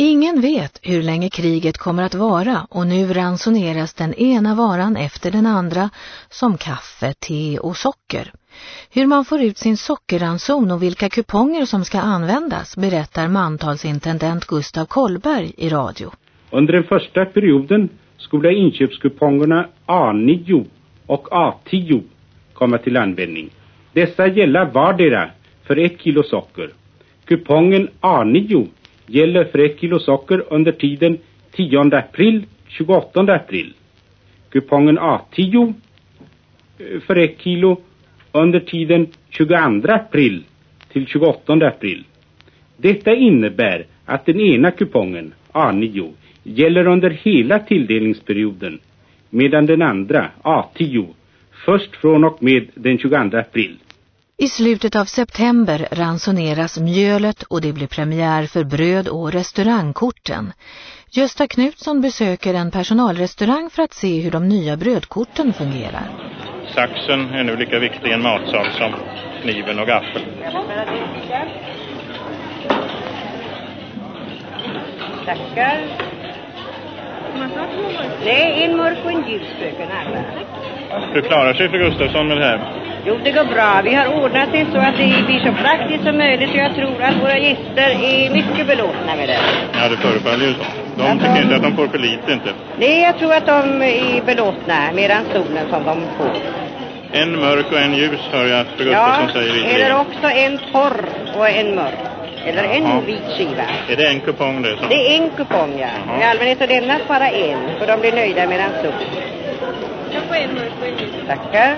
Ingen vet hur länge kriget kommer att vara och nu ransoneras den ena varan efter den andra som kaffe, te och socker. Hur man får ut sin sockerranson och vilka kuponger som ska användas berättar mantalsintendent Gustav Kollberg i radio. Under den första perioden skulle inköpskupongerna A9 och A10 komma till användning. Dessa gälla vardera för ett kilo socker. Kupongen A9 gäller för ett kilo socker under tiden 10 april-28 april. Kupongen A10 eh, för ett kilo under tiden 22 april till 28 april. Detta innebär att den ena kupongen, A9, gäller under hela tilldelningsperioden medan den andra, A10, först från och med den 22 april. I slutet av september ransoneras mjölet och det blir premiär för bröd- och restaurangkorten. Gösta Knutsson besöker en personalrestaurang för att se hur de nya brödkorten fungerar. Saxen är nu lika viktig i en matsal som kniven och gaffeln. Tackar. Nej, en mörk och en ljus fröken alla. Hur klarar sig fru Gustafsson med det här? Jo, det går bra. Vi har ordnat det så att det blir så praktiskt som möjligt så jag tror att våra gäster är mycket belåtna med det. Ja, det förefaller ju så. De Ja, tycker de- inte att de får för lite inte. Nej, jag tror att de är belåtna med ransonen som de får. En mörk och en ljus hör jag att fru Ja, Gustafsson säger i eller också en torr och en mörk. Eller en Jaha. vit skiva. Är det en kupong det? Som... Det är en kupong, ja. Jaha. I allmänhet så lämnas bara en, för de blir nöjda med ransonen. Jag får en mörk och en ljus. Tackar.